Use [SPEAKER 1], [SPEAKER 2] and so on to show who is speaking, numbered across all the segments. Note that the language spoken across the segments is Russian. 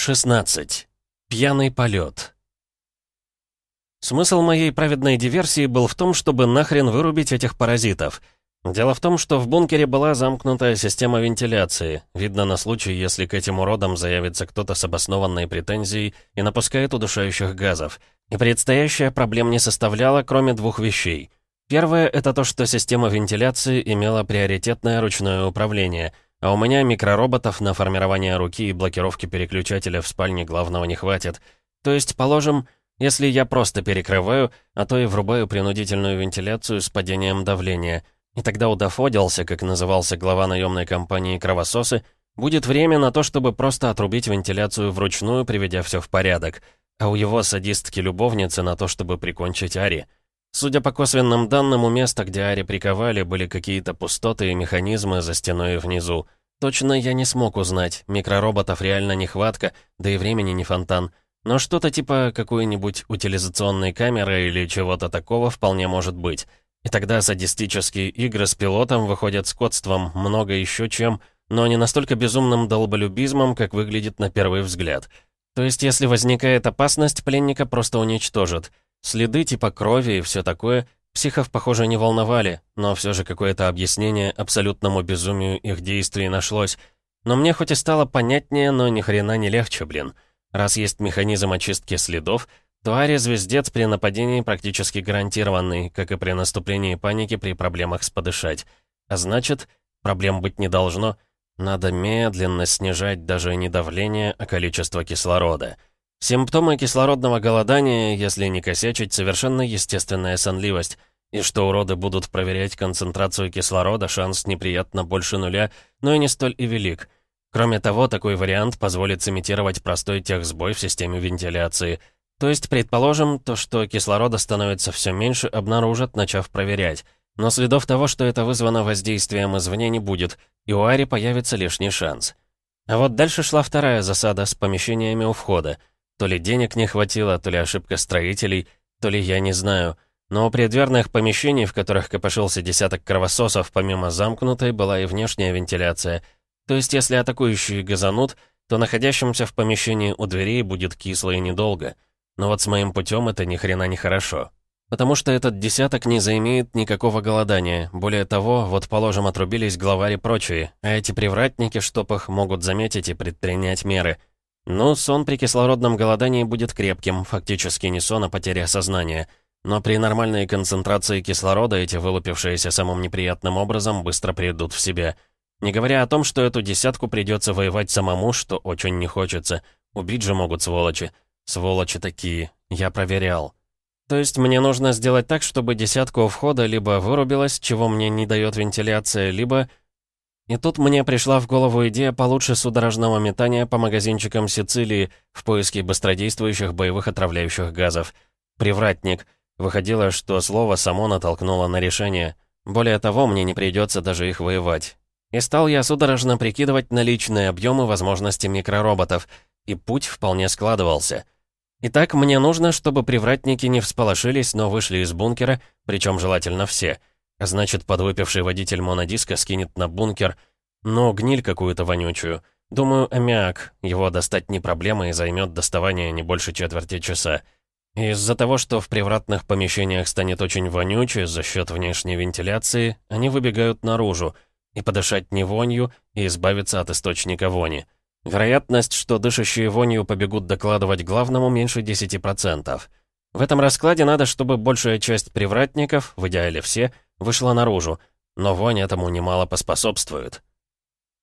[SPEAKER 1] 16. Пьяный полет. Смысл моей праведной диверсии был в том, чтобы нахрен вырубить этих паразитов. Дело в том, что в бункере была замкнутая система вентиляции, видно на случай, если к этим уродам заявится кто-то с обоснованной претензией и напускает удушающих газов. И предстоящая проблем не составляла, кроме двух вещей. Первое — это то, что система вентиляции имела приоритетное ручное управление — а у меня микророботов на формирование руки и блокировки переключателя в спальне главного не хватит. То есть, положим, если я просто перекрываю, а то и врубаю принудительную вентиляцию с падением давления, и тогда у Дафодился, как назывался глава наемной компании «Кровососы», будет время на то, чтобы просто отрубить вентиляцию вручную, приведя все в порядок, а у его садистки-любовницы на то, чтобы прикончить Ари. Судя по косвенным данным, у места, где Ари приковали, были какие-то пустоты и механизмы за стеной внизу. Точно я не смог узнать, микророботов реально нехватка, да и времени не фонтан. Но что-то типа какой-нибудь утилизационной камеры или чего-то такого вполне может быть. И тогда садистические игры с пилотом выходят скотством, много еще чем, но не настолько безумным долболюбизмом, как выглядит на первый взгляд. То есть, если возникает опасность, пленника просто уничтожат. Следы типа крови и все такое психов, похоже, не волновали, но все же какое-то объяснение абсолютному безумию их действий нашлось. Но мне хоть и стало понятнее, но ни хрена не легче, блин. Раз есть механизм очистки следов, то Ари-звездец при нападении практически гарантированный, как и при наступлении паники при проблемах с подышать. А значит, проблем быть не должно. Надо медленно снижать даже не давление, а количество кислорода. Симптомы кислородного голодания, если не косячить, совершенно естественная сонливость. И что уроды будут проверять концентрацию кислорода, шанс неприятно больше нуля, но и не столь и велик. Кроме того, такой вариант позволит сымитировать простой техсбой в системе вентиляции. То есть, предположим, то, что кислорода становится все меньше, обнаружат, начав проверять. Но следов того, что это вызвано воздействием извне, не будет, и у Ари появится лишний шанс. А вот дальше шла вторая засада с помещениями у входа — то ли денег не хватило, то ли ошибка строителей, то ли я не знаю. Но у предверных помещений, в которых копошился десяток кровососов, помимо замкнутой, была и внешняя вентиляция. То есть, если атакующие газанут, то находящимся в помещении у дверей будет кисло и недолго. Но вот с моим путем это ни хрена не хорошо. Потому что этот десяток не заимеет никакого голодания. Более того, вот, положим, отрубились главари прочие, а эти привратники, чтоб их, могут заметить и предпринять меры — ну, сон при кислородном голодании будет крепким, фактически не сон, а потеря сознания. Но при нормальной концентрации кислорода эти вылупившиеся самым неприятным образом быстро придут в себя. Не говоря о том, что эту десятку придется воевать самому, что очень не хочется. Убить же могут сволочи. Сволочи такие. Я проверял. То есть мне нужно сделать так, чтобы десятку у входа либо вырубилась, чего мне не дает вентиляция, либо и тут мне пришла в голову идея получше судорожного метания по магазинчикам Сицилии в поиске быстродействующих боевых отравляющих газов. Привратник. Выходило, что слово само натолкнуло на решение. Более того, мне не придется даже их воевать. И стал я судорожно прикидывать наличные объемы возможности микророботов, и путь вполне складывался. Итак, мне нужно, чтобы привратники не всполошились, но вышли из бункера, причем желательно все — Значит, подвыпивший водитель монодиска скинет на бункер, но гниль какую-то вонючую. Думаю, аммиак. Его достать не проблема и займет доставание не больше четверти часа. Из-за того, что в привратных помещениях станет очень вонюче за счет внешней вентиляции, они выбегают наружу, и подышать не вонью, и избавиться от источника вони. Вероятность, что дышащие вонью побегут докладывать главному, меньше 10%. В этом раскладе надо, чтобы большая часть привратников, в идеале все, вышла наружу, но вонь этому немало поспособствует.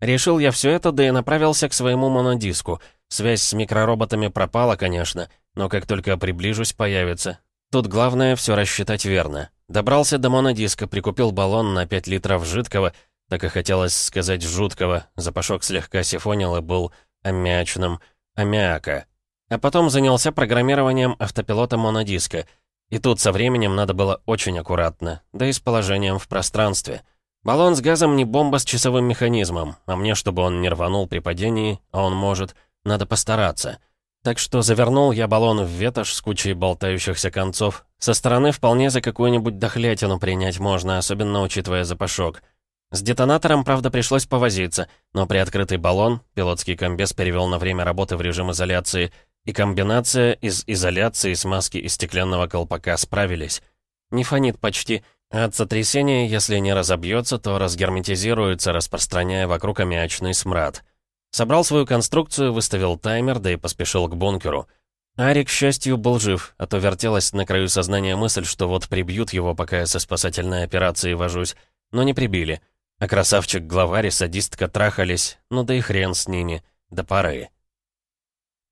[SPEAKER 1] Решил я все это, да и направился к своему монодиску. Связь с микророботами пропала, конечно, но как только приближусь, появится. Тут главное все рассчитать верно. Добрался до монодиска, прикупил баллон на 5 литров жидкого, так и хотелось сказать жуткого, запашок слегка сифонил и был аммиачным, аммиака. А потом занялся программированием автопилота монодиска — и тут со временем надо было очень аккуратно, да и с положением в пространстве. Баллон с газом не бомба с часовым механизмом, а мне, чтобы он не рванул при падении, а он может, надо постараться. Так что завернул я баллон в ветошь с кучей болтающихся концов. Со стороны вполне за какую-нибудь дохлятину принять можно, особенно учитывая запашок. С детонатором, правда, пришлось повозиться, но приоткрытый баллон, пилотский комбез перевел на время работы в режим изоляции, и комбинация из изоляции, смазки и стеклянного колпака справились. Не фонит почти, а от сотрясения, если не разобьется, то разгерметизируется, распространяя вокруг аммиачный смрад. Собрал свою конструкцию, выставил таймер, да и поспешил к бункеру. Ари, к счастью, был жив, а то вертелась на краю сознания мысль, что вот прибьют его, пока я со спасательной операцией вожусь. Но не прибили. А красавчик-главарь и садистка трахались, ну да и хрен с ними, до поры.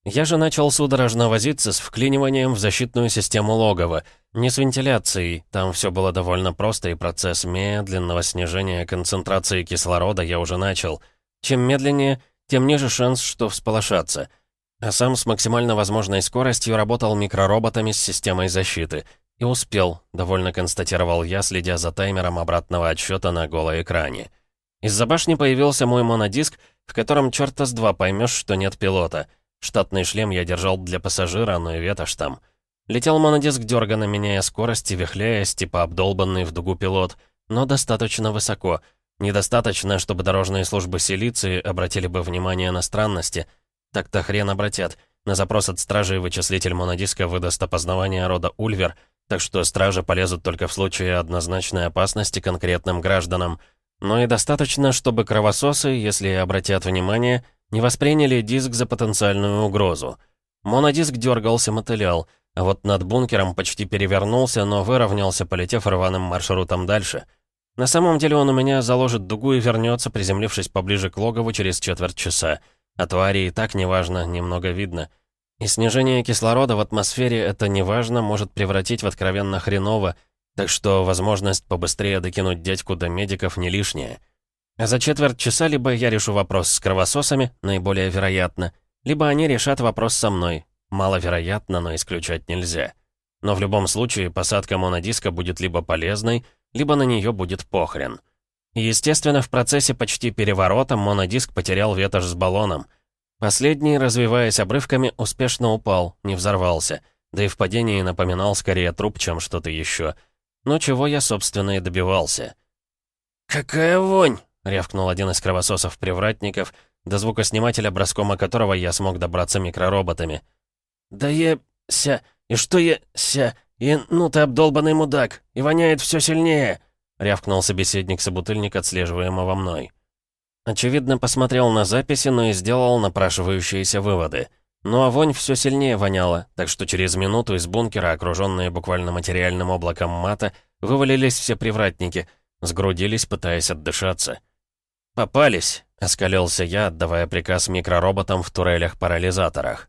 [SPEAKER 1] Я же начал судорожно возиться с вклиниванием в защитную систему логова. Не с вентиляцией, там все было довольно просто, и процесс медленного снижения концентрации кислорода я уже начал. Чем медленнее, тем ниже шанс, что всполошаться. А сам с максимально возможной скоростью работал микророботами с системой защиты — и успел, довольно констатировал я, следя за таймером обратного отсчета на голой экране. Из-за башни появился мой монодиск, в котором черта с два поймешь, что нет пилота. Штатный шлем я держал для пассажира, но и ветошь там. Летел монодиск дёрганно, меняя скорость и вихляясь, типа обдолбанный в дугу пилот, но достаточно высоко. Недостаточно, чтобы дорожные службы Силиции обратили бы внимание на странности. Так-то хрен обратят. На запрос от стражи вычислитель монодиска выдаст опознавание рода Ульвер — так что стражи полезут только в случае однозначной опасности конкретным гражданам. Но и достаточно, чтобы кровососы, если обратят внимание, не восприняли диск за потенциальную угрозу. Монодиск дергался, мотылял, а вот над бункером почти перевернулся, но выровнялся, полетев рваным маршрутом дальше. На самом деле он у меня заложит дугу и вернется, приземлившись поближе к логову через четверть часа. А твари и так неважно, немного видно — и снижение кислорода в атмосфере это неважно может превратить в откровенно хреново, так что возможность побыстрее докинуть дядьку до медиков не лишняя. За четверть часа либо я решу вопрос с кровососами, наиболее вероятно, либо они решат вопрос со мной. Маловероятно, но исключать нельзя. Но в любом случае посадка монодиска будет либо полезной, либо на нее будет похрен. естественно, в процессе почти переворота монодиск потерял ветошь с баллоном — Последний, развиваясь обрывками, успешно упал, не взорвался. Да и в падении напоминал скорее труп, чем что-то еще. Но чего я, собственно, и добивался. «Какая вонь!» — рявкнул один из кровососов-привратников, до звукоснимателя, броскома которого я смог добраться микророботами. «Да ся И что ся И ну ты обдолбанный мудак! И воняет все сильнее!» — рявкнул собеседник-собутыльник, отслеживаемого мной. Очевидно, посмотрел на записи, но и сделал напрашивающиеся выводы. Ну а вонь все сильнее воняла, так что через минуту из бункера, окруженные буквально материальным облаком мата, вывалились все привратники, сгрудились, пытаясь отдышаться. «Попались!» — оскалился я, отдавая приказ микророботам в турелях-парализаторах.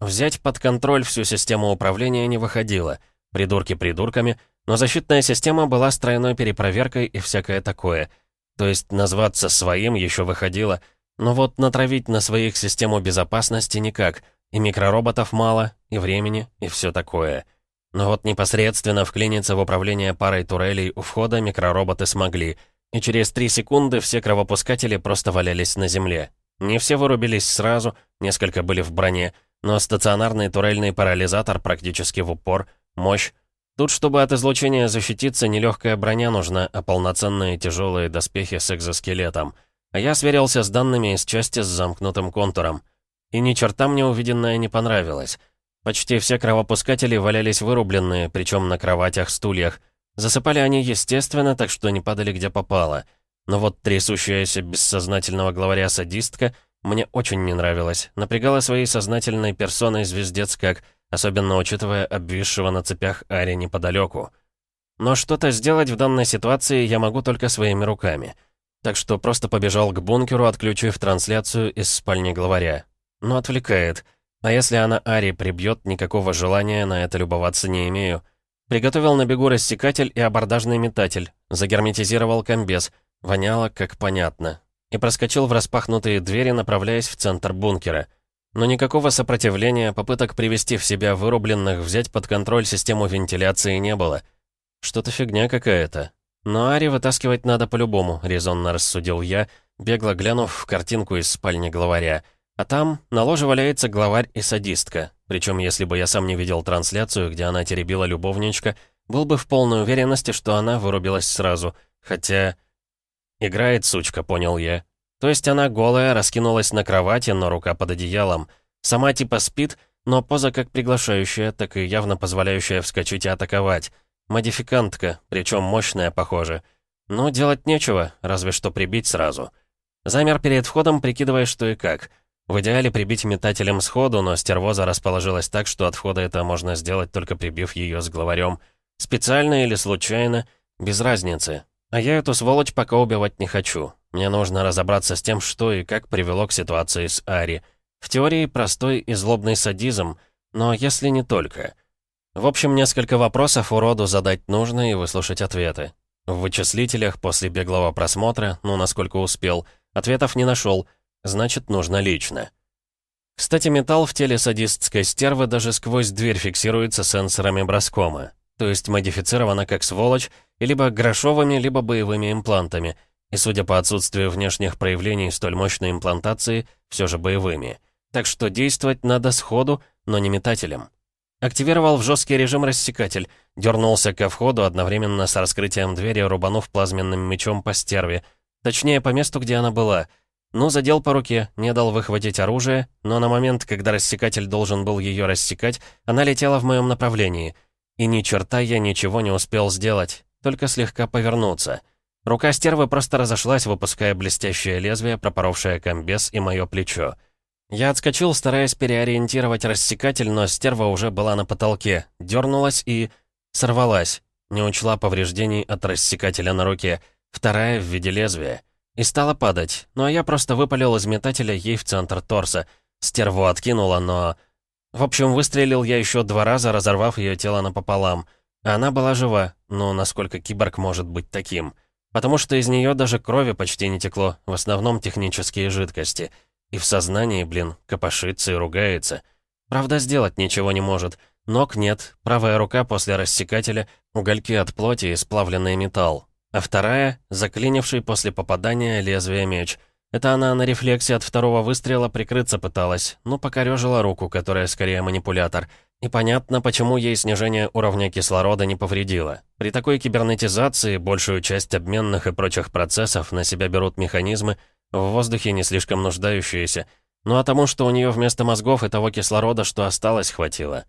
[SPEAKER 1] Взять под контроль всю систему управления не выходило. Придурки придурками, но защитная система была с тройной перепроверкой и всякое такое — то есть назваться своим еще выходило, но вот натравить на своих систему безопасности никак. И микророботов мало, и времени, и все такое. Но вот непосредственно вклиниться в управление парой турелей у входа микророботы смогли, и через три секунды все кровопускатели просто валялись на земле. Не все вырубились сразу, несколько были в броне, но стационарный турельный парализатор практически в упор, мощь, Тут, чтобы от излучения защититься, не легкая броня нужна, а полноценные тяжелые доспехи с экзоскелетом. А я сверился с данными из части с замкнутым контуром. И ни черта мне увиденное не понравилось. Почти все кровопускатели валялись вырубленные, причем на кроватях-стульях. Засыпали они естественно, так что не падали где попало. Но вот трясущаяся бессознательного главаря садистка мне очень не нравилась. Напрягала своей сознательной персоной звездец как особенно учитывая обвисшего на цепях Ари неподалеку. Но что-то сделать в данной ситуации я могу только своими руками. Так что просто побежал к бункеру, отключив трансляцию из спальни главаря. Но отвлекает. А если она Ари прибьет, никакого желания на это любоваться не имею. Приготовил на бегу рассекатель и абордажный метатель. Загерметизировал комбез. Воняло, как понятно. И проскочил в распахнутые двери, направляясь в центр бункера. Но никакого сопротивления, попыток привести в себя вырубленных, взять под контроль систему вентиляции не было. Что-то фигня какая-то. Но Ари вытаскивать надо по-любому, резонно рассудил я, бегло глянув в картинку из спальни главаря. А там на ложе валяется главарь и садистка. Причем, если бы я сам не видел трансляцию, где она теребила любовничка, был бы в полной уверенности, что она вырубилась сразу. Хотя... Играет сучка, понял я. То есть она голая, раскинулась на кровати, но рука под одеялом. Сама типа спит, но поза как приглашающая, так и явно позволяющая вскочить и атаковать. Модификантка, причем мощная, похоже. Но делать нечего, разве что прибить сразу. Замер перед входом, прикидывая, что и как. В идеале прибить метателем сходу, но стервоза расположилась так, что от входа это можно сделать, только прибив ее с главарем. Специально или случайно, без разницы. А я эту сволочь пока убивать не хочу. Мне нужно разобраться с тем, что и как привело к ситуации с Ари. В теории простой и злобный садизм, но если не только. В общем, несколько вопросов уроду задать нужно и выслушать ответы. В вычислителях после беглого просмотра, ну, насколько успел, ответов не нашел, значит, нужно лично. Кстати, металл в теле садистской стервы даже сквозь дверь фиксируется сенсорами броскома, то есть модифицирована как сволочь, и либо грошовыми, либо боевыми имплантами, и, судя по отсутствию внешних проявлений столь мощной имплантации, все же боевыми. Так что действовать надо сходу, но не метателем. Активировал в жесткий режим рассекатель, дернулся ко входу одновременно с раскрытием двери, рубанув плазменным мечом по стерве. Точнее, по месту, где она была. Ну, задел по руке, не дал выхватить оружие, но на момент, когда рассекатель должен был ее рассекать, она летела в моем направлении. И ни черта я ничего не успел сделать, только слегка повернуться. Рука стервы просто разошлась, выпуская блестящее лезвие, пропоровшее комбез и мое плечо. Я отскочил, стараясь переориентировать рассекатель, но стерва уже была на потолке, дернулась и... сорвалась. Не учла повреждений от рассекателя на руке, вторая в виде лезвия. И стала падать, ну а я просто выпалил из метателя ей в центр торса. Стерву откинула, но... В общем, выстрелил я еще два раза, разорвав ее тело напополам. Она была жива, но насколько киборг может быть таким? Потому что из нее даже крови почти не текло, в основном технические жидкости — и в сознании, блин, копошится и ругается. Правда, сделать ничего не может. Ног нет, правая рука после рассекателя, угольки от плоти и сплавленный металл. А вторая — заклинивший после попадания лезвие меч. Это она на рефлексе от второго выстрела прикрыться пыталась, но покорежила руку, которая скорее манипулятор. И понятно, почему ей снижение уровня кислорода не повредило. При такой кибернетизации большую часть обменных и прочих процессов на себя берут механизмы, в воздухе не слишком нуждающиеся, ну а тому, что у нее вместо мозгов и того кислорода, что осталось, хватило.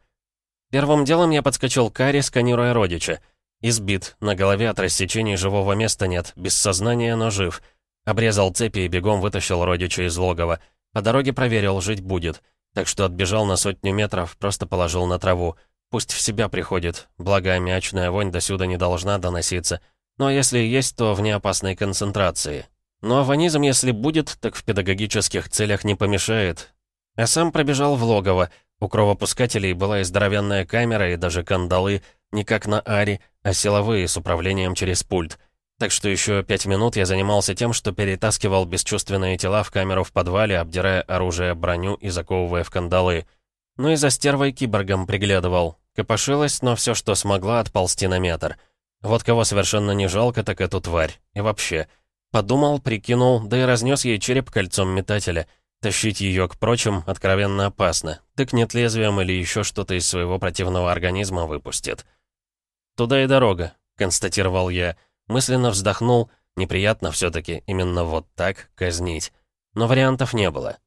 [SPEAKER 1] Первым делом я подскочил к Аре, сканируя родича. Избит, на голове от рассечений живого места нет, без сознания, но жив. Обрезал цепи и бегом вытащил родича из логова. По дороге проверил, жить будет. Так что отбежал на сотню метров, просто положил на траву. Пусть в себя приходит, благо аммиачная вонь до сюда не должна доноситься. Но если есть, то в неопасной концентрации. Ну а ванизм, если будет, так в педагогических целях не помешает. А сам пробежал в логово. У кровопускателей была и здоровенная камера, и даже кандалы, не как на Ари, а силовые, с управлением через пульт. Так что еще пять минут я занимался тем, что перетаскивал бесчувственные тела в камеру в подвале, обдирая оружие, броню и заковывая в кандалы. Ну и за стервой киборгом приглядывал. Копошилась, но все, что смогла, отползти на метр. Вот кого совершенно не жалко, так эту тварь. И вообще... Подумал, прикинул, да и разнес ей череп кольцом метателя. Тащить ее к прочим откровенно опасно. Тыкнет лезвием или еще что-то из своего противного организма выпустит. «Туда и дорога», — констатировал я. Мысленно вздохнул. Неприятно все-таки именно вот так казнить. Но вариантов не было.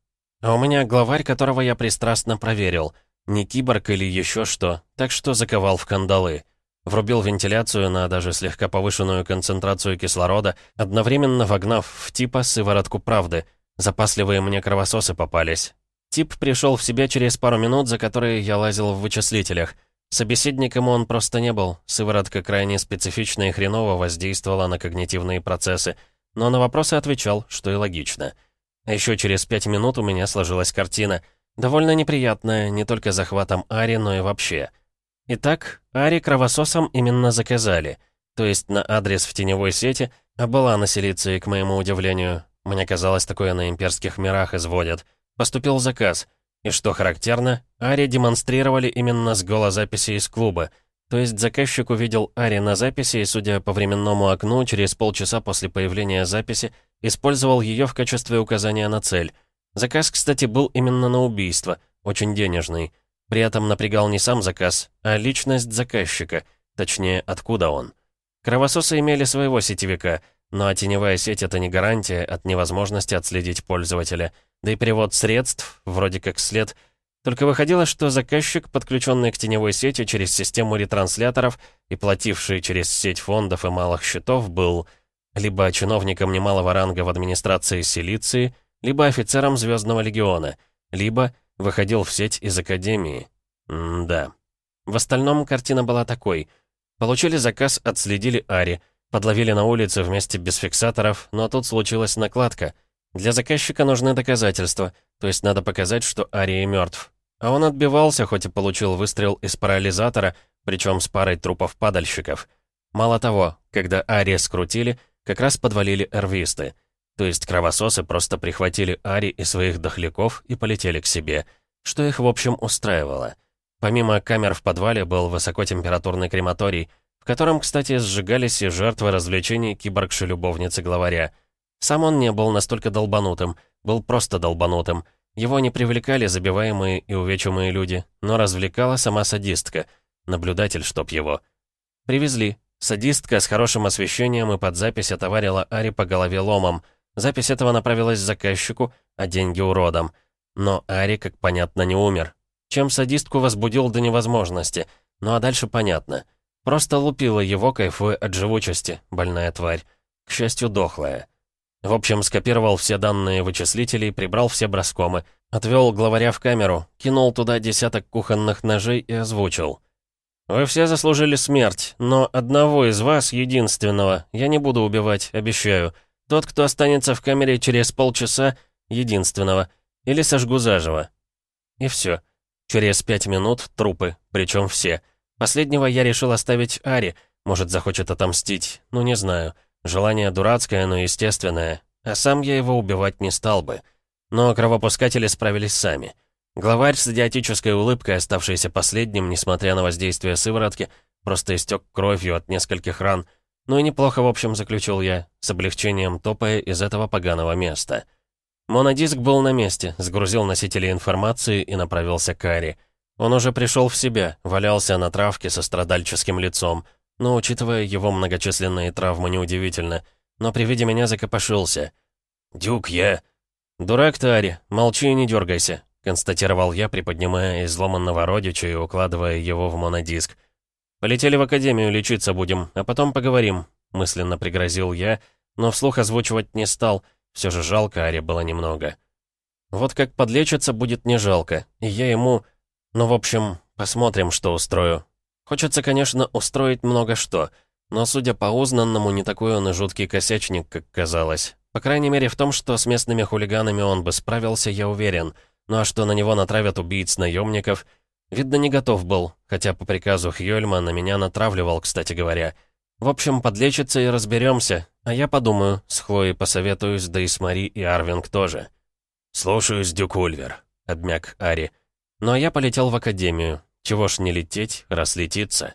[SPEAKER 1] А у меня главарь, которого я пристрастно проверил. Не киборг или еще что, так что заковал в кандалы. Врубил вентиляцию на даже слегка повышенную концентрацию кислорода, одновременно вогнав в типа сыворотку правды. Запасливые мне кровососы попались. Тип пришел в себя через пару минут, за которые я лазил в вычислителях. Собеседником он просто не был. Сыворотка крайне специфично и хреново воздействовала на когнитивные процессы, но на вопросы отвечал, что и логично. А еще через пять минут у меня сложилась картина. Довольно неприятная, не только захватом Ари, но и вообще. Итак, Ари кровососом именно заказали. То есть на адрес в теневой сети, а была на Силиции, к моему удивлению. Мне казалось, такое на имперских мирах изводят. Поступил заказ. И что характерно, Ари демонстрировали именно с голозаписи из клуба. То есть заказчик увидел Ари на записи и, судя по временному окну, через полчаса после появления записи, использовал ее в качестве указания на цель. Заказ, кстати, был именно на убийство, очень денежный. При этом напрягал не сам заказ, а личность заказчика, точнее, откуда он. Кровососы имели своего сетевика, Ну а теневая сеть — это не гарантия от невозможности отследить пользователя. Да и перевод средств, вроде как след. Только выходило, что заказчик, подключенный к теневой сети через систему ретрансляторов и плативший через сеть фондов и малых счетов, был либо чиновником немалого ранга в администрации Силиции, либо офицером Звездного легиона, либо выходил в сеть из Академии. М-да. В остальном картина была такой. Получили заказ, отследили Ари, подловили на улице вместе без фиксаторов, но тут случилась накладка. Для заказчика нужны доказательства, то есть надо показать, что Ари мертв. А он отбивался, хоть и получил выстрел из парализатора, причем с парой трупов падальщиков. Мало того, когда Ари скрутили, как раз подвалили эрвисты. То есть кровососы просто прихватили Ари и своих дохляков и полетели к себе, что их, в общем, устраивало. Помимо камер в подвале был высокотемпературный крематорий, котором, кстати, сжигались и жертвы развлечений киборгши-любовницы главаря. Сам он не был настолько долбанутым, был просто долбанутым. Его не привлекали забиваемые и увечимые люди, но развлекала сама садистка, наблюдатель, чтоб его. Привезли. Садистка с хорошим освещением и под запись отоварила Ари по голове ломом. Запись этого направилась заказчику, а деньги уродам. Но Ари, как понятно, не умер. Чем садистку возбудил до невозможности. Ну а дальше понятно. Просто лупила его, кайфуя от живучести, больная тварь. К счастью, дохлая. В общем, скопировал все данные вычислителей, прибрал все броскомы, отвел главаря в камеру, кинул туда десяток кухонных ножей и озвучил. «Вы все заслужили смерть, но одного из вас, единственного, я не буду убивать, обещаю. Тот, кто останется в камере через полчаса, единственного. Или сожгу заживо». И все. Через пять минут трупы, причем все. Последнего я решил оставить Ари, может, захочет отомстить, ну не знаю. Желание дурацкое, но естественное. А сам я его убивать не стал бы. Но кровопускатели справились сами. Главарь с идиотической улыбкой, оставшийся последним, несмотря на воздействие сыворотки, просто истек кровью от нескольких ран. Ну и неплохо, в общем, заключил я, с облегчением топая из этого поганого места. Монодиск был на месте, сгрузил носители информации и направился к Ари. Он уже пришел в себя, валялся на травке со страдальческим лицом. Но, учитывая его многочисленные травмы, неудивительно. Но при виде меня закопошился. «Дюк, я...» «Дурак ты, Ари, молчи и не дергайся», констатировал я, приподнимая изломанного родича и укладывая его в монодиск. «Полетели в академию, лечиться будем, а потом поговорим», мысленно пригрозил я, но вслух озвучивать не стал — все же жалко Аре было немного. Вот как подлечиться будет не жалко. И я ему... Ну, в общем, посмотрим, что устрою. Хочется, конечно, устроить много что. Но, судя по узнанному, не такой он и жуткий косячник, как казалось. По крайней мере, в том, что с местными хулиганами он бы справился, я уверен. Ну а что на него натравят убийц-наемников... Видно, не готов был, хотя по приказу Хьёльма на меня натравливал, кстати говоря. В общем, подлечится и разберемся. А я подумаю, с Хлоей посоветуюсь, да и с Мари и Арвинг тоже. «Слушаюсь, Дюк Ульвер», — обмяк Ари. А я полетел в академию. Чего ж не лететь, раз летится.